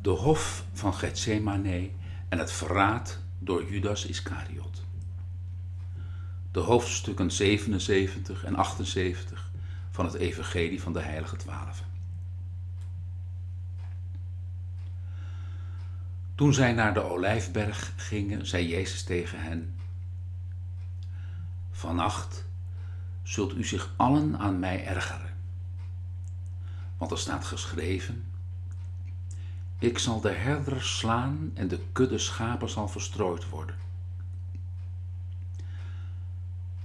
de hof van Gethsemane en het verraad door Judas Iscariot. De hoofdstukken 77 en 78 van het Evangelie van de Heilige Twaalf. Toen zij naar de Olijfberg gingen, zei Jezus tegen hen: Vannacht zult u zich allen aan mij ergeren. Want er staat geschreven: Ik zal de herder slaan en de kudde schapen zal verstrooid worden.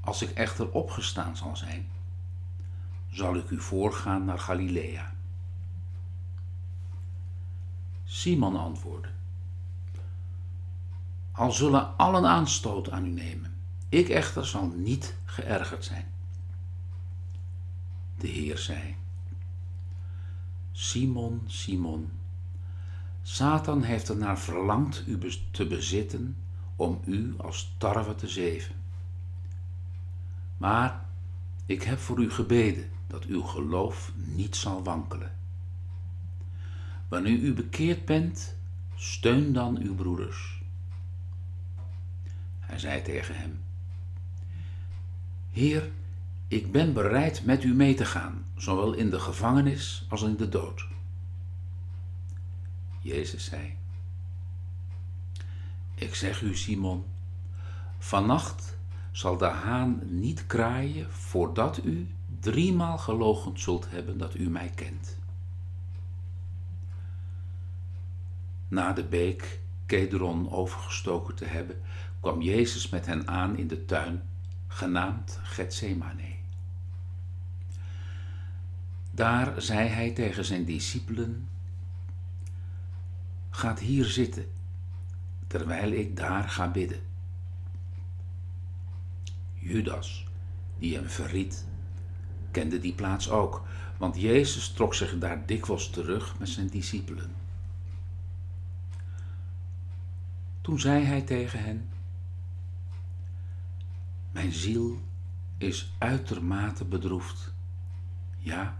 Als ik echter opgestaan zal zijn, zal ik u voorgaan naar Galilea. Simon antwoordde: Al zullen allen aanstoot aan u nemen, ik echter zal niet geërgerd zijn. De Heer zei: Simon, Simon, Satan heeft ernaar verlangd u te bezitten om u als tarwe te zeven. Maar ik heb voor u gebeden dat uw geloof niet zal wankelen. Wanneer u bekeerd bent, steun dan uw broeders. Hij zei tegen hem: Heer, ik ben bereid met u mee te gaan, zowel in de gevangenis als in de dood. Jezus zei: Ik zeg u, Simon, vannacht zal de haan niet kraaien voordat u driemaal gelogend zult hebben dat u mij kent. Na de beek Kedron overgestoken te hebben, kwam Jezus met hen aan in de tuin, genaamd Gethsemane. Daar zei hij tegen zijn discipelen: Gaat hier zitten, terwijl ik daar ga bidden. Judas, die hem verriet, kende die plaats ook, want Jezus trok zich daar dikwijls terug met zijn discipelen. Toen zei hij tegen hen: Mijn ziel is uitermate bedroefd, ja,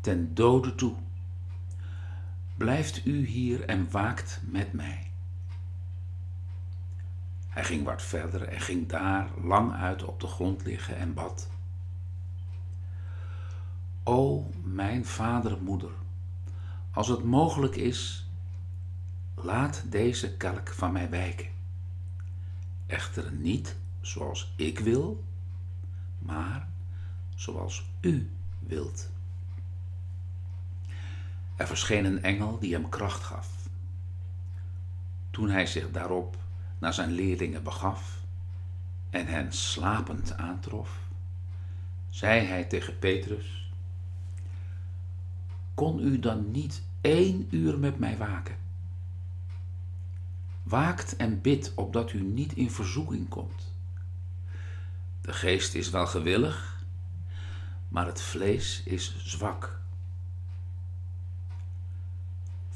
ten dode toe. Blijft u hier en waakt met mij. Hij ging wat verder en ging daar lang uit op de grond liggen en bad. O mijn vader en moeder, als het mogelijk is, laat deze kelk van mij wijken. Echter niet zoals ik wil, maar zoals u wilt. Er verscheen een engel die hem kracht gaf. Toen hij zich daarop naar zijn leerlingen begaf en hen slapend aantrof, zei hij tegen Petrus: Kon u dan niet één uur met mij waken? Waakt en bid opdat u niet in verzoeking komt. De geest is wel gewillig, maar het vlees is zwak.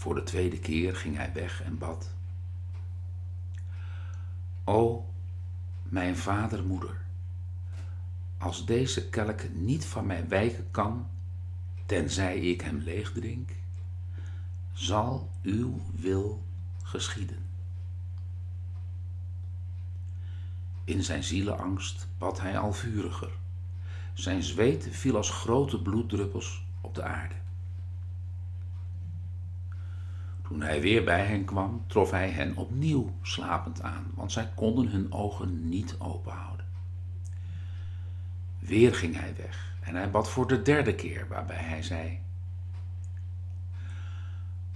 Voor de tweede keer ging hij weg en bad. O, mijn vader, moeder, als deze kelk niet van mij wijken kan, tenzij ik hem leeg drink, zal uw wil geschieden. In zijn zielenangst bad hij al vuriger. Zijn zweet viel als grote bloeddruppels op de aarde. Toen hij weer bij hen kwam, trof hij hen opnieuw slapend aan, want zij konden hun ogen niet openhouden. Weer ging hij weg en hij bad voor de derde keer, waarbij hij zei: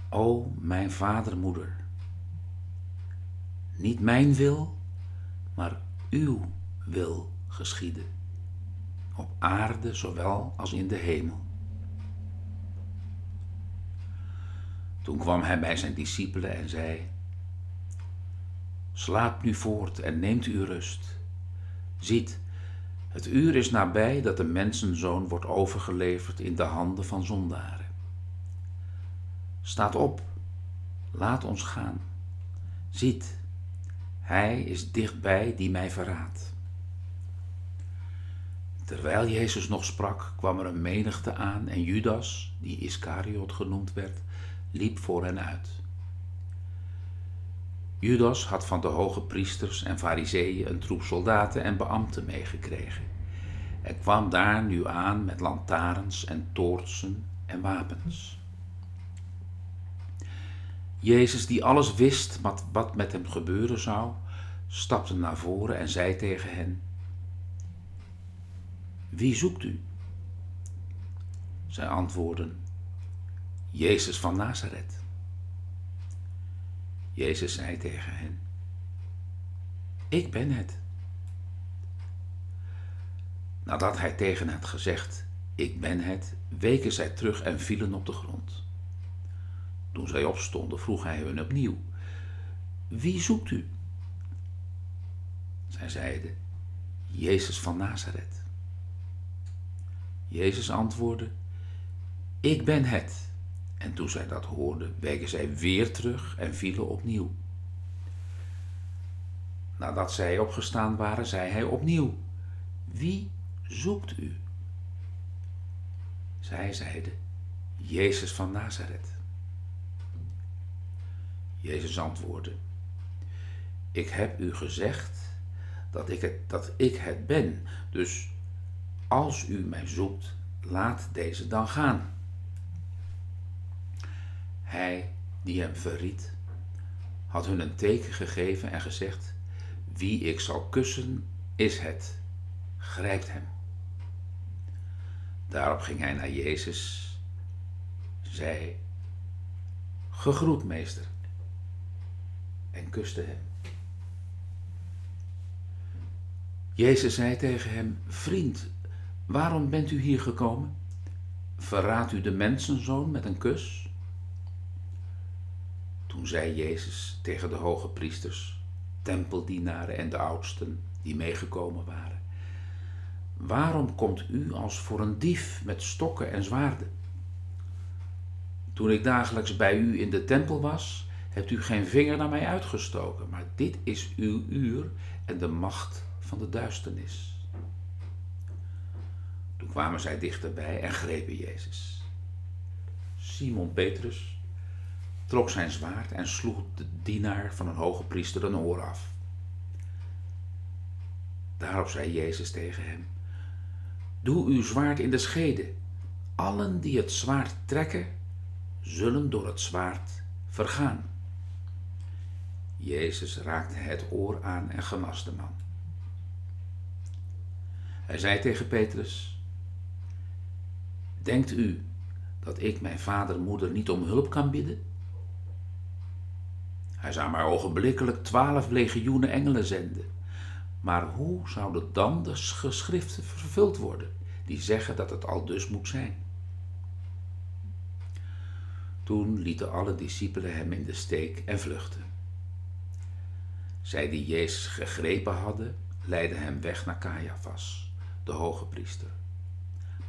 O mijn vader moeder, niet mijn wil, maar uw wil geschieden, op aarde zowel als in de hemel. Toen kwam hij bij zijn discipelen en zei: Slaap nu voort en neemt uw rust. Ziet, het uur is nabij dat de mensenzoon wordt overgeleverd in de handen van zondaren. Staat op, laat ons gaan. Ziet, hij is dichtbij die mij verraadt. Terwijl Jezus nog sprak, kwam er een menigte aan en Judas, die Iscariot genoemd werd, liep voor hen uit. Judas had van de hoge priesters en fariseeën een troep soldaten en beambten meegekregen. en kwam daar nu aan met lantaarns en toortsen en wapens. Jezus, die alles wist wat, wat met hem gebeuren zou, stapte naar voren en zei tegen hen: Wie zoekt u? Zij antwoordden: Jezus van Nazareth. Jezus zei tegen hen: Ik ben het. Nadat hij tegen hen had gezegd: Ik ben het, weken zij terug en vielen op de grond. Toen zij opstonden, vroeg hij hun opnieuw: Wie zoekt u? Zij zeiden: Jezus van Nazareth. Jezus antwoordde: Ik ben het. En toen zij dat hoorden, weken zij weer terug en vielen opnieuw. Nadat zij opgestaan waren, zei hij opnieuw: Wie zoekt u? Zij zeiden: Jezus van Nazareth. Jezus antwoordde: Ik heb u gezegd dat ik het, dat ik het ben. Dus als u mij zoekt, laat deze dan gaan. Hij die hem verriet, had hun een teken gegeven en gezegd: Wie ik zal kussen, is het. Grijpt hem. Daarop ging hij naar Jezus, zei: Gegroet, meester, en kuste hem. Jezus zei tegen hem: Vriend, waarom bent u hier gekomen? Verraadt u de mensenzoon met een kus? Toen zei Jezus tegen de hoge priesters, tempeldienaren en de oudsten die meegekomen waren: Waarom komt u als voor een dief met stokken en zwaarden? Toen ik dagelijks bij u in de tempel was, hebt u geen vinger naar mij uitgestoken, maar dit is uw uur en de macht van de duisternis. Toen kwamen zij dichterbij en grepen Jezus. Simon Petrus trok zijn zwaard en sloeg de dienaar van een hoge priester een oor af. Daarop zei Jezus tegen hem: Doe uw zwaard in de schede. Allen die het zwaard trekken, zullen door het zwaard vergaan. Jezus raakte het oor aan en genas de man. Hij zei tegen Petrus: Denkt u dat ik mijn vader en moeder niet om hulp kan bidden? Hij zou maar ogenblikkelijk twaalf legioenen engelen zenden. Maar hoe zouden dan de geschriften vervuld worden, die zeggen dat het al dus moet zijn? Toen lieten alle discipelen hem in de steek en vluchtten. Zij die Jezus gegrepen hadden, leidden hem weg naar Caiaphas, de hoge priester.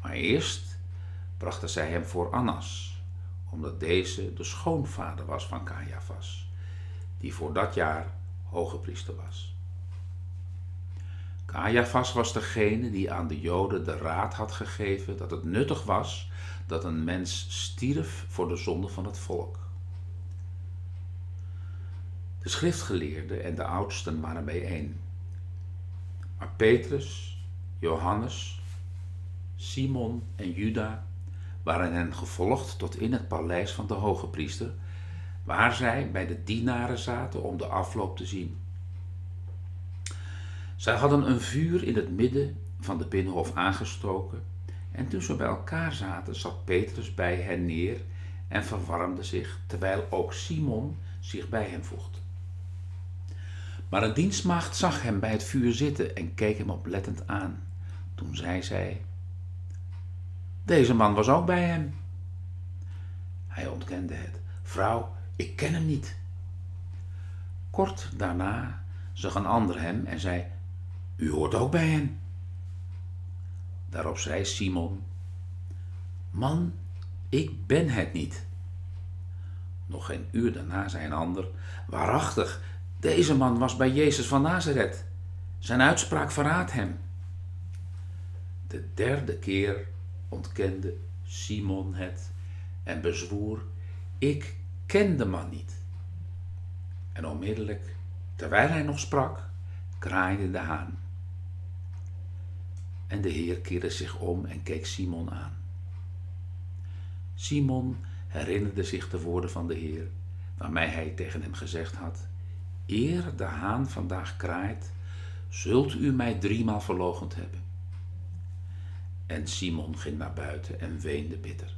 Maar eerst brachten zij hem voor Annas, omdat deze de schoonvader was van Caiaphas die voor dat jaar hoge priester was. Caiaphas was degene die aan de Joden de raad had gegeven dat het nuttig was dat een mens stierf voor de zonde van het volk. De schriftgeleerden en de oudsten waren bijeen. Maar Petrus, Johannes, Simon en Juda waren hen gevolgd tot in het paleis van de hoge priester waar zij bij de dienaren zaten om de afloop te zien. Zij hadden een vuur in het midden van de binnenhof aangestoken en toen ze bij elkaar zaten zat Petrus bij hen neer en verwarmde zich, terwijl ook Simon zich bij hem voegde. Maar een dienstmaagd zag hem bij het vuur zitten en keek hem oplettend aan. Toen zei zij: Deze man was ook bij hem. Hij ontkende het. Vrouw, ik ken hem niet. Kort daarna zag een ander hem en zei: U hoort ook bij hen. Daarop zei Simon: Man, ik ben het niet. Nog geen uur daarna zei een ander: Waarachtig, deze man was bij Jezus van Nazareth. Zijn uitspraak verraadt hem. De derde keer ontkende Simon het en bezwoer: Ik ken de man niet. En onmiddellijk, terwijl hij nog sprak, kraaide de haan. En de Heer keerde zich om en keek Simon aan. Simon herinnerde zich de woorden van de Heer, waarmee hij tegen hem gezegd had: Eer de haan vandaag kraait, zult u mij driemaal verloochend hebben. En Simon ging naar buiten en weende bitter.